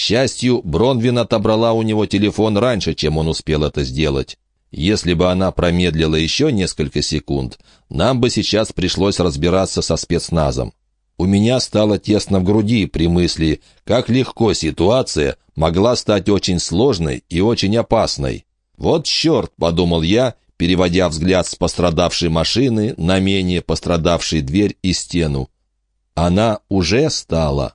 счастью, Бронвин отобрала у него телефон раньше, чем он успел это сделать. Если бы она промедлила еще несколько секунд, нам бы сейчас пришлось разбираться со спецназом. У меня стало тесно в груди при мысли, как легко ситуация могла стать очень сложной и очень опасной. «Вот черт!» — подумал я, переводя взгляд с пострадавшей машины на менее пострадавшей дверь и стену. Она уже стала.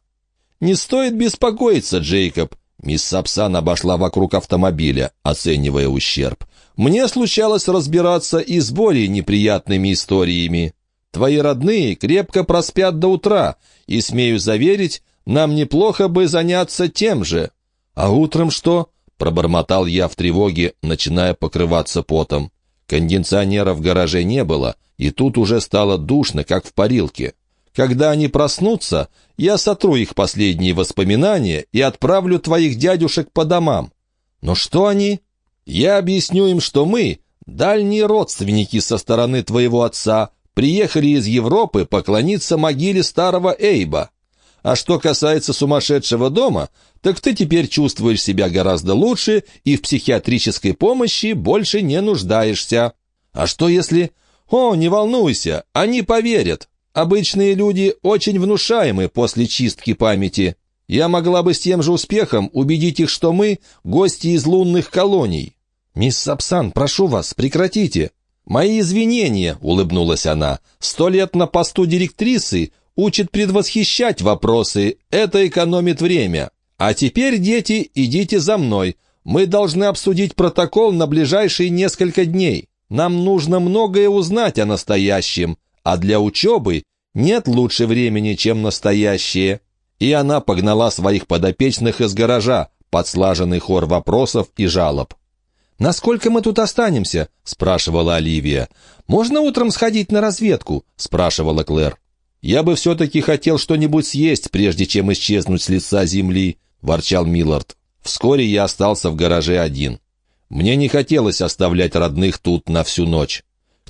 «Не стоит беспокоиться, Джейкоб!» Мисс Сапсан обошла вокруг автомобиля, оценивая ущерб. Мне случалось разбираться и с более неприятными историями. Твои родные крепко проспят до утра, и, смею заверить, нам неплохо бы заняться тем же. А утром что? Пробормотал я в тревоге, начиная покрываться потом. Кондиционера в гараже не было, и тут уже стало душно, как в парилке. Когда они проснутся, я сотру их последние воспоминания и отправлю твоих дядюшек по домам. Но что они? Я объясню им, что мы, дальние родственники со стороны твоего отца, приехали из Европы поклониться могиле старого Эйба. А что касается сумасшедшего дома, так ты теперь чувствуешь себя гораздо лучше и в психиатрической помощи больше не нуждаешься. А что если... О, не волнуйся, они поверят. Обычные люди очень внушаемы после чистки памяти. Я могла бы с тем же успехом убедить их, что мы — гости из лунных колоний. «Мисс Сапсан, прошу вас, прекратите!» «Мои извинения», — улыбнулась она. «Сто лет на посту директрисы учит предвосхищать вопросы. Это экономит время. А теперь, дети, идите за мной. Мы должны обсудить протокол на ближайшие несколько дней. Нам нужно многое узнать о настоящем, а для учебы нет лучше времени, чем настоящее». И она погнала своих подопечных из гаража под слаженный хор вопросов и жалоб. «Насколько мы тут останемся?» — спрашивала Оливия. «Можно утром сходить на разведку?» — спрашивала Клэр. «Я бы все-таки хотел что-нибудь съесть, прежде чем исчезнуть с лица земли», — ворчал Миллард. Вскоре я остался в гараже один. Мне не хотелось оставлять родных тут на всю ночь.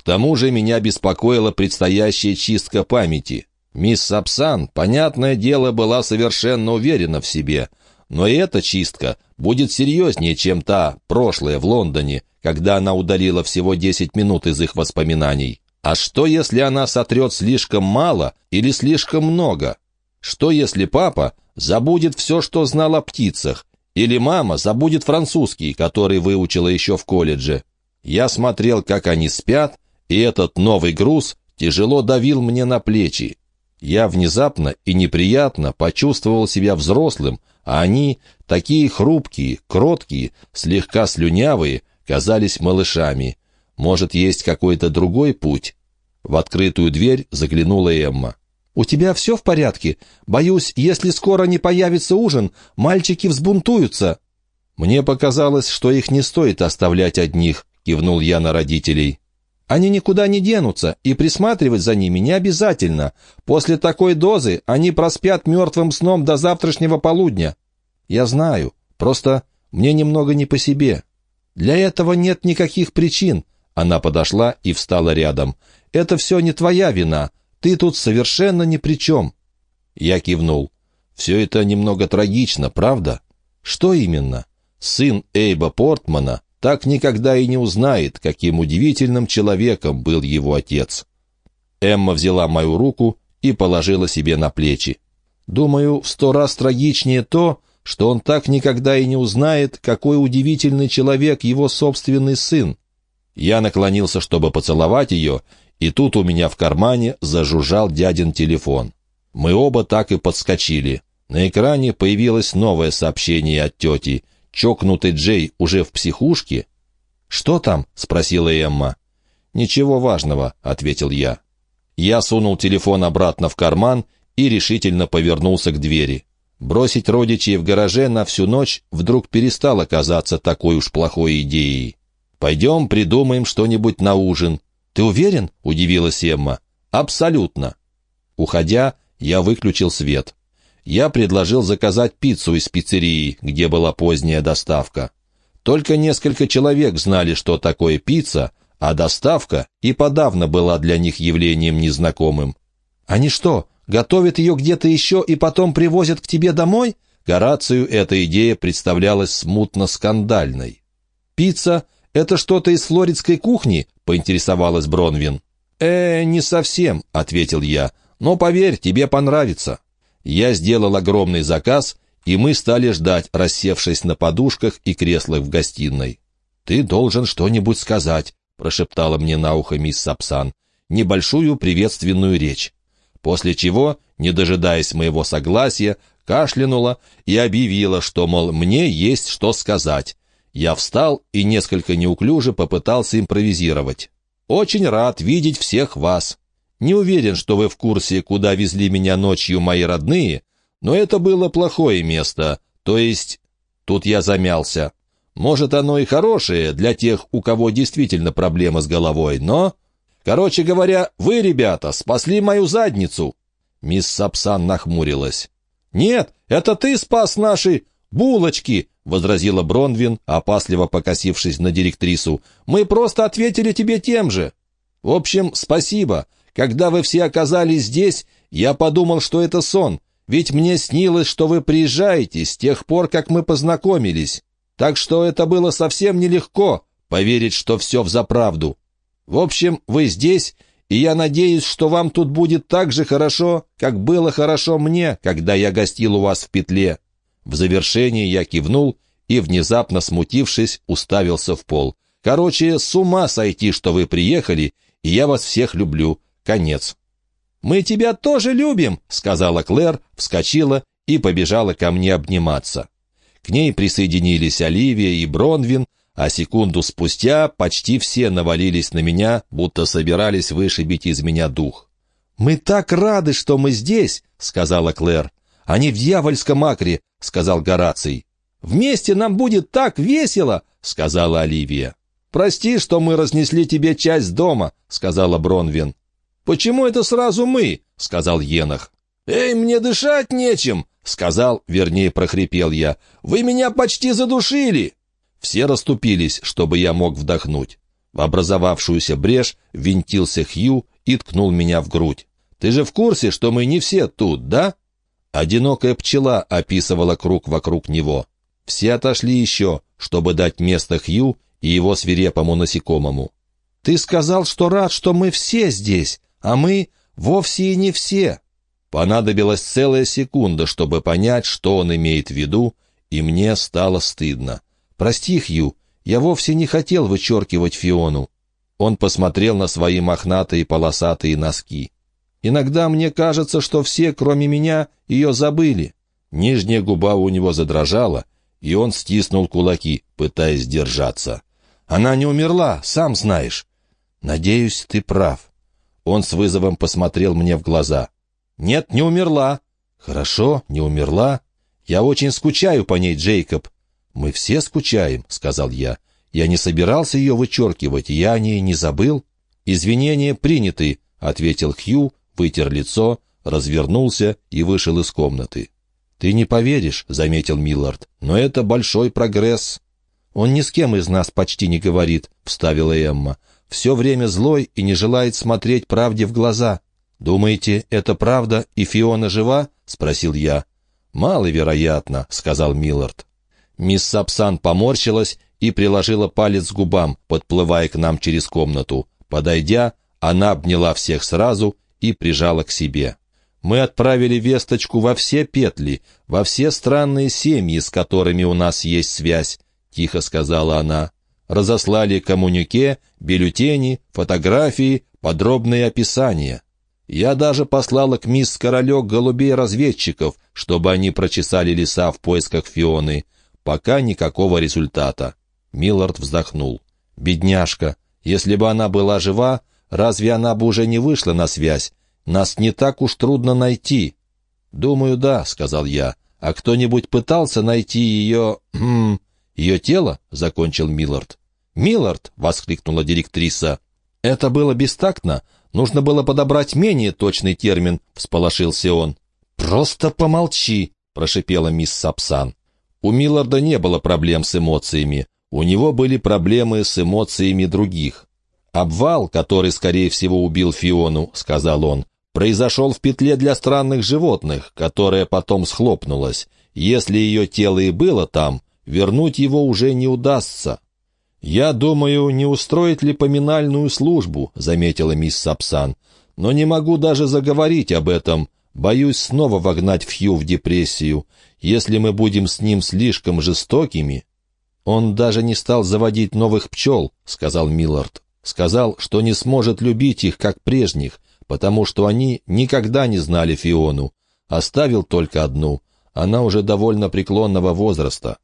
Тому же меня беспокоила предстоящая чистка памяти. Мисс Сапсан, понятное дело, была совершенно уверена в себе — но и эта чистка будет серьезнее, чем та, прошлая, в Лондоне, когда она удалила всего 10 минут из их воспоминаний. А что, если она сотрет слишком мало или слишком много? Что, если папа забудет все, что знал о птицах, или мама забудет французский, который выучила еще в колледже? Я смотрел, как они спят, и этот новый груз тяжело давил мне на плечи. Я внезапно и неприятно почувствовал себя взрослым, а они, такие хрупкие, кроткие, слегка слюнявые, казались малышами. Может, есть какой-то другой путь? В открытую дверь заглянула Эмма. «У тебя все в порядке? Боюсь, если скоро не появится ужин, мальчики взбунтуются». «Мне показалось, что их не стоит оставлять одних», — кивнул я на родителей. «Они никуда не денутся, и присматривать за ними не обязательно. После такой дозы они проспят мертвым сном до завтрашнего полудня». «Я знаю, просто мне немного не по себе. Для этого нет никаких причин». Она подошла и встала рядом. «Это все не твоя вина. Ты тут совершенно ни при чем». Я кивнул. «Все это немного трагично, правда?» «Что именно?» Сын Эйба Портмана так никогда и не узнает, каким удивительным человеком был его отец. Эмма взяла мою руку и положила себе на плечи. «Думаю, в сто раз трагичнее то, что он так никогда и не узнает, какой удивительный человек его собственный сын. Я наклонился, чтобы поцеловать ее, и тут у меня в кармане зажужжал дядин телефон. Мы оба так и подскочили. На экране появилось новое сообщение от тети — чокнутый Джей уже в психушке?» «Что там?» — спросила Эмма. «Ничего важного», — ответил я. Я сунул телефон обратно в карман и решительно повернулся к двери. Бросить родичей в гараже на всю ночь вдруг перестало казаться такой уж плохой идеей. «Пойдем придумаем что-нибудь на ужин». «Ты уверен?» — удивилась Эмма. «Абсолютно». Уходя, я выключил свет я предложил заказать пиццу из пиццерии, где была поздняя доставка. Только несколько человек знали, что такое пицца, а доставка и подавно была для них явлением незнакомым. «Они что, готовят ее где-то еще и потом привозят к тебе домой? Горацию эта идея представлялась смутно скандальной. «Пицца — это что-то из флоридской кухни?» — поинтересовалась Бронвин. «Э, не совсем», — ответил я. «Но поверь, тебе понравится». Я сделал огромный заказ, и мы стали ждать, рассевшись на подушках и креслах в гостиной. «Ты должен что-нибудь сказать», — прошептала мне на ухо мисс Сапсан. «Небольшую приветственную речь». После чего, не дожидаясь моего согласия, кашлянула и объявила, что, мол, мне есть что сказать. Я встал и несколько неуклюже попытался импровизировать. «Очень рад видеть всех вас. Не уверен, что вы в курсе, куда везли меня ночью мои родные, но это было плохое место, то есть...» Тут я замялся. Может, оно и хорошее для тех, у кого действительно проблема с головой, но... Короче говоря, вы, ребята, спасли мою задницу. Мисс Сапсан нахмурилась. «Нет, это ты спас наши булочки!» — возразила Бронвин, опасливо покосившись на директрису. «Мы просто ответили тебе тем же. В общем, спасибо. Когда вы все оказались здесь, я подумал, что это сон, ведь мне снилось, что вы приезжаете с тех пор, как мы познакомились. Так что это было совсем нелегко поверить, что все взаправду. В общем, вы здесь, и я надеюсь, что вам тут будет так же хорошо, как было хорошо мне, когда я гостил у вас в петле». В завершении я кивнул и, внезапно смутившись, уставился в пол. «Короче, с ума сойти, что вы приехали, и я вас всех люблю. Конец». «Мы тебя тоже любим», — сказала Клэр, вскочила и побежала ко мне обниматься. К ней присоединились Оливия и Бронвин, а секунду спустя почти все навалились на меня, будто собирались вышибить из меня дух. «Мы так рады, что мы здесь», — сказала Клэр. «Они в дьявольском акре», — сказал Гораций. «Вместе нам будет так весело», — сказала Оливия. «Прости, что мы разнесли тебе часть дома», — сказала Бронвин. «Почему это сразу мы?» — сказал Енах. «Эй, мне дышать нечем!» — сказал, вернее, прохрипел я. «Вы меня почти задушили!» Все расступились, чтобы я мог вдохнуть. В образовавшуюся брешь винтился Хью и ткнул меня в грудь. «Ты же в курсе, что мы не все тут, да?» Одинокая пчела описывала круг вокруг него. Все отошли еще, чтобы дать место Хью и его свирепому насекомому. «Ты сказал, что рад, что мы все здесь, а мы вовсе и не все». Понадобилась целая секунда, чтобы понять, что он имеет в виду, и мне стало стыдно. «Прости, Хью, я вовсе не хотел вычеркивать Фиону». Он посмотрел на свои мохнатые полосатые носки. «Иногда мне кажется, что все, кроме меня, ее забыли». Нижняя губа у него задрожала, и он стиснул кулаки, пытаясь держаться. «Она не умерла, сам знаешь». «Надеюсь, ты прав». Он с вызовом посмотрел мне в глаза. «Нет, не умерла». «Хорошо, не умерла. Я очень скучаю по ней, Джейкоб». «Мы все скучаем», — сказал я. «Я не собирался ее вычеркивать, я о ней не забыл». «Извинения приняты», — ответил Хью, вытер лицо, развернулся и вышел из комнаты. «Ты не поверишь», — заметил Миллард, — «но это большой прогресс». «Он ни с кем из нас почти не говорит», — вставила Эмма. «Все время злой и не желает смотреть правде в глаза». «Думаете, это правда, и Фиона жива?» — спросил я. «Маловероятно», — сказал Миллард. Мисс Сапсан поморщилась и приложила палец к губам, подплывая к нам через комнату. Подойдя, она обняла всех сразу и прижала к себе. «Мы отправили весточку во все петли, во все странные семьи, с которыми у нас есть связь», — тихо сказала она. «Разослали коммунике, бюллетени, фотографии, подробные описания. Я даже послала к мисс Королек голубей-разведчиков, чтобы они прочесали леса в поисках Фионы. Пока никакого результата. Миллард вздохнул. «Бедняжка, если бы она была жива, разве она бы уже не вышла на связь? Нас не так уж трудно найти». «Думаю, да», — сказал я. «А кто-нибудь пытался найти ее... Ее тело?» — закончил Миллард. «Миллард!» — воскликнула директриса. «Это было бестактно. Нужно было подобрать менее точный термин», — всполошился он. «Просто помолчи», — прошипела мисс Сапсан. У Милларда не было проблем с эмоциями. У него были проблемы с эмоциями других. «Обвал, который, скорее всего, убил Фиону», — сказал он, — «произошел в петле для странных животных, которая потом схлопнулась. Если ее тело и было там, вернуть его уже не удастся. «Я думаю, не устроить ли поминальную службу», — заметила мисс Сапсан. «Но не могу даже заговорить об этом. Боюсь снова вогнать Фью в депрессию. Если мы будем с ним слишком жестокими...» «Он даже не стал заводить новых пчел», — сказал Миллард. «Сказал, что не сможет любить их, как прежних, потому что они никогда не знали Фиону. Оставил только одну. Она уже довольно преклонного возраста.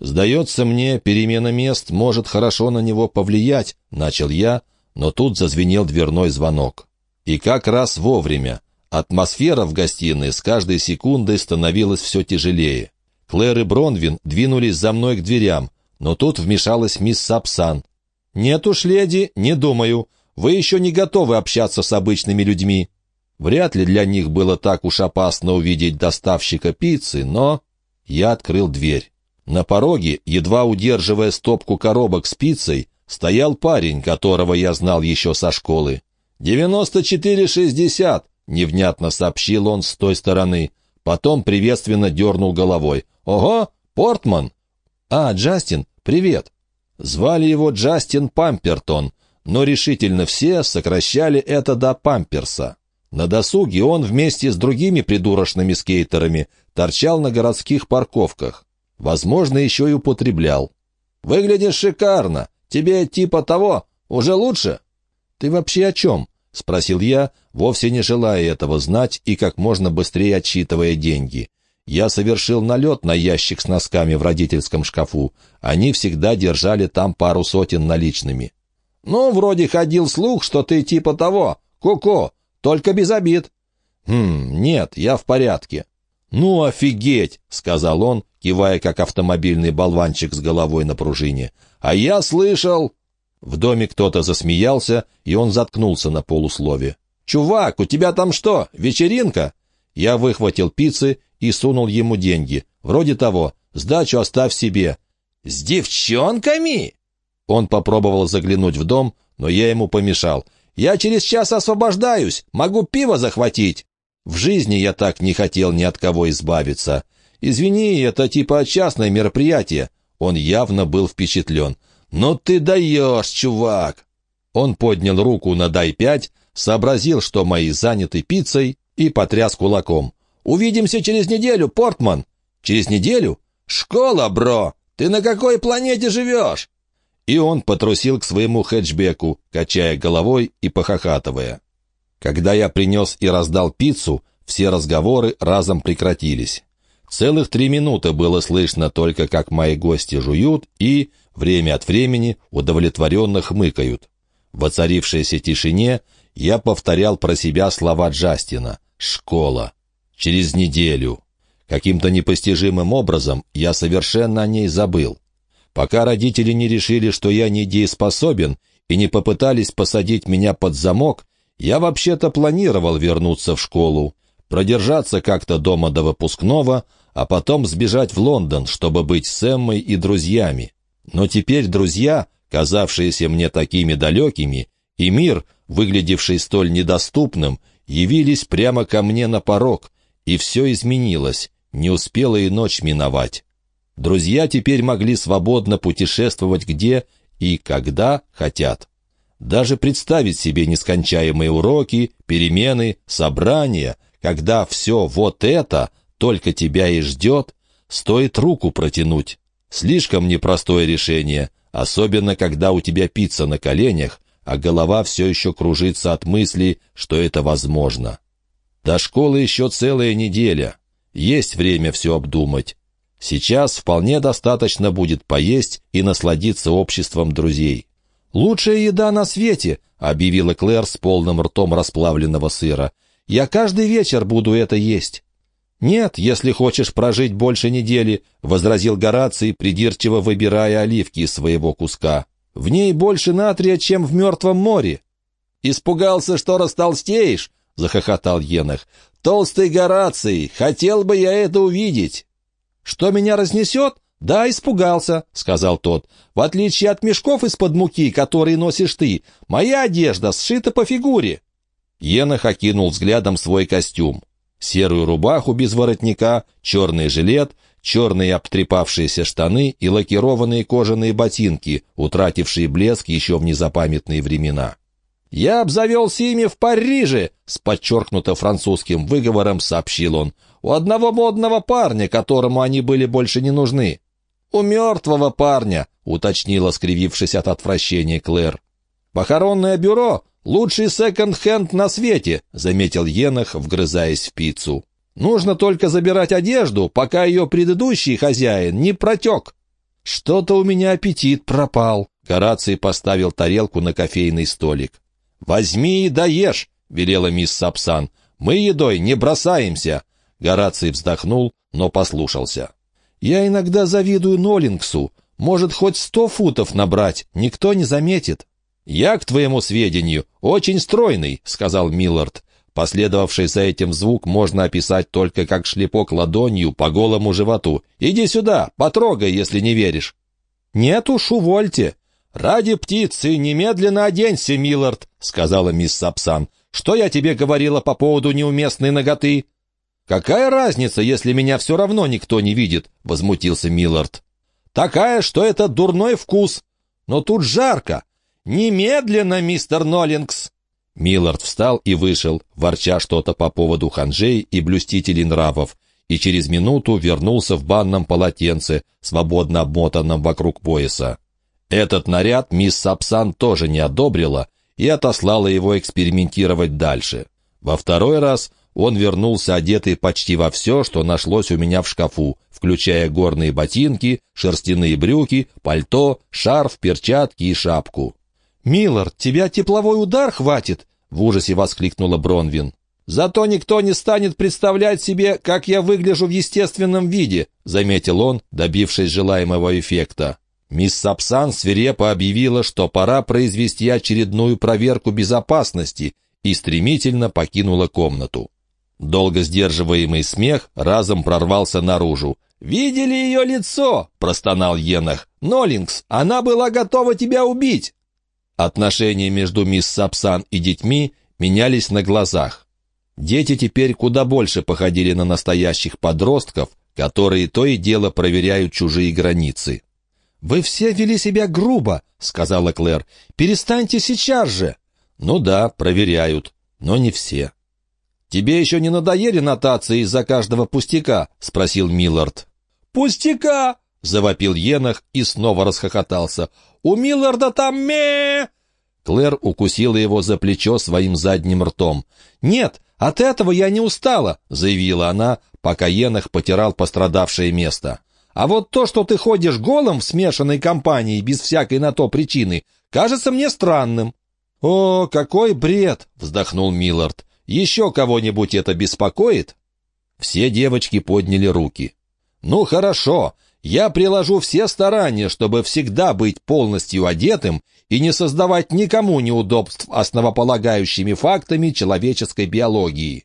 «Сдается мне, перемена мест может хорошо на него повлиять», — начал я, но тут зазвенел дверной звонок. И как раз вовремя. Атмосфера в гостиной с каждой секундой становилась все тяжелее. Клэр и Бронвин двинулись за мной к дверям, но тут вмешалась мисс Сапсан. «Нет уж, леди, не думаю. Вы еще не готовы общаться с обычными людьми». Вряд ли для них было так уж опасно увидеть доставщика пиццы, но... Я открыл дверь. На пороге, едва удерживая стопку коробок с пиццей, стоял парень, которого я знал еще со школы. «Девяносто четыре шестьдесят», — невнятно сообщил он с той стороны. Потом приветственно дернул головой. «Ого, Портман!» «А, Джастин, привет!» Звали его Джастин Пампертон, но решительно все сокращали это до Памперса. На досуге он вместе с другими придурочными скейтерами торчал на городских парковках. Возможно, еще и употреблял. «Выглядишь шикарно. Тебе типа того. Уже лучше?» «Ты вообще о чем?» — спросил я, вовсе не желая этого знать и как можно быстрее отсчитывая деньги. Я совершил налет на ящик с носками в родительском шкафу. Они всегда держали там пару сотен наличными. «Ну, вроде ходил слух, что ты типа того. Ку-ку, только без обид». «Хм, нет, я в порядке». «Ну, офигеть!» — сказал он, кивая как автомобильный болванчик с головой на пружине. «А я слышал...» В доме кто-то засмеялся, и он заткнулся на полуслове. «Чувак, у тебя там что, вечеринка?» Я выхватил пиццы и сунул ему деньги. Вроде того, сдачу оставь себе. «С девчонками?» Он попробовал заглянуть в дом, но я ему помешал. «Я через час освобождаюсь, могу пиво захватить». В жизни я так не хотел ни от кого избавиться. Извини, это типа частное мероприятие. Он явно был впечатлен. «Ну ты даешь, чувак!» Он поднял руку на «дай-5», сообразил, что мои заняты пиццей, и потряс кулаком. «Увидимся через неделю, Портман!» «Через неделю?» «Школа, бро! Ты на какой планете живешь?» И он потрусил к своему хэтчбеку, качая головой и похохатывая. Когда я принес и раздал пиццу, все разговоры разом прекратились. Целых три минуты было слышно только, как мои гости жуют и, время от времени, удовлетворенно хмыкают. В воцарившейся тишине я повторял про себя слова Джастина «Школа». Через неделю. Каким-то непостижимым образом я совершенно о ней забыл. Пока родители не решили, что я недееспособен, и не попытались посадить меня под замок, я вообще-то планировал вернуться в школу, продержаться как-то дома до выпускного, а потом сбежать в Лондон, чтобы быть с Эммой и друзьями. Но теперь друзья, казавшиеся мне такими далекими, и мир, выглядевший столь недоступным, явились прямо ко мне на порог, и все изменилось, не успела и ночь миновать. Друзья теперь могли свободно путешествовать где и когда хотят. Даже представить себе нескончаемые уроки, перемены, собрания, когда все вот это только тебя и ждет, стоит руку протянуть. Слишком непростое решение, особенно когда у тебя пицца на коленях, а голова все еще кружится от мысли, что это возможно. До школы еще целая неделя. Есть время все обдумать. Сейчас вполне достаточно будет поесть и насладиться обществом друзей. «Лучшая еда на свете», — объявила Клэр с полным ртом расплавленного сыра. «Я каждый вечер буду это есть». «Нет, если хочешь прожить больше недели», — возразил Гораций, придирчиво выбирая оливки из своего куска. «В ней больше натрия, чем в мертвом море». «Испугался, что растолстеешь?» — захохотал Енах. «Толстый Гораций, хотел бы я это увидеть». «Что меня разнесет? «Да, испугался», — сказал тот. «В отличие от мешков из-под муки, которые носишь ты, моя одежда сшита по фигуре». Енах окинул взглядом свой костюм. Серую рубаху без воротника, черный жилет, черные обтрепавшиеся штаны и лакированные кожаные ботинки, утратившие блеск еще в незапамятные времена. «Я обзавелся ими в Париже!» — с подчеркнуто французским выговором сообщил он. «У одного модного парня, которому они были больше не нужны». «У мертвого парня», — уточнила, скривившись от отвращения Клэр. «Похоронное бюро — лучший секонд-хенд на свете», — заметил Енах, вгрызаясь в пиццу. «Нужно только забирать одежду, пока ее предыдущий хозяин не протек». «Что-то у меня аппетит пропал», — Гораций поставил тарелку на кофейный столик. «Возьми и доешь», — велела мисс Сапсан. «Мы едой не бросаемся». Гораций вздохнул, но послушался. «Я иногда завидую Ноллингсу. Может, хоть сто футов набрать, никто не заметит». «Я, к твоему сведению, очень стройный», — сказал Миллард. Последовавший за этим звук можно описать только как шлепок ладонью по голому животу. «Иди сюда, потрогай, если не веришь». «Нет уж, увольте». «Ради птицы немедленно оденься, Миллард», — сказала мисс Сапсан. «Что я тебе говорила по поводу неуместной ноготы?» «Какая разница, если меня все равно никто не видит?» — возмутился Миллард. «Такая, что это дурной вкус. Но тут жарко. «Немедленно, мистер Ноллингс!» Миллард встал и вышел, ворча что-то по поводу ханжей и блюстителей нравов, и через минуту вернулся в банном полотенце, свободно обмотанном вокруг пояса. Этот наряд мисс Сапсан тоже не одобрила и отослала его экспериментировать дальше. Во второй раз он вернулся одетый почти во все, что нашлось у меня в шкафу, включая горные ботинки, шерстяные брюки, пальто, шарф, перчатки и шапку. «Миллард, тебя тепловой удар хватит!» — в ужасе воскликнула Бронвин. «Зато никто не станет представлять себе, как я выгляжу в естественном виде», — заметил он, добившись желаемого эффекта. Мисс Сапсан свирепо объявила, что пора произвести очередную проверку безопасности, и стремительно покинула комнату. Долго сдерживаемый смех разом прорвался наружу. «Видели ее лицо?» — простонал Енах. «Ноллингс, она была готова тебя убить!» Отношения между мисс Сапсан и детьми менялись на глазах. Дети теперь куда больше походили на настоящих подростков, которые то и дело проверяют чужие границы. «Вы все вели себя грубо», — сказала Клэр. «Перестаньте сейчас же». «Ну да, проверяют, но не все». «Тебе еще не надоели нотации из-за каждого пустяка?» — спросил Миллард. «Пустяка!» — завопил Енах и снова расхохотался. У Милларда там ме...» Клэр укусила его за плечо своим задним ртом. «Нет, от этого я не устала», — заявила она, пока Енах потирал пострадавшее место. «А вот то, что ты ходишь голым в смешанной компании без всякой на то причины, кажется мне странным». «О, какой бред!» — вздохнул Миллард. «Еще кого-нибудь это беспокоит?» Все девочки подняли руки. «Ну, хорошо. Я приложу все старания, чтобы всегда быть полностью одетым и не создавать никому неудобств основополагающими фактами человеческой биологии.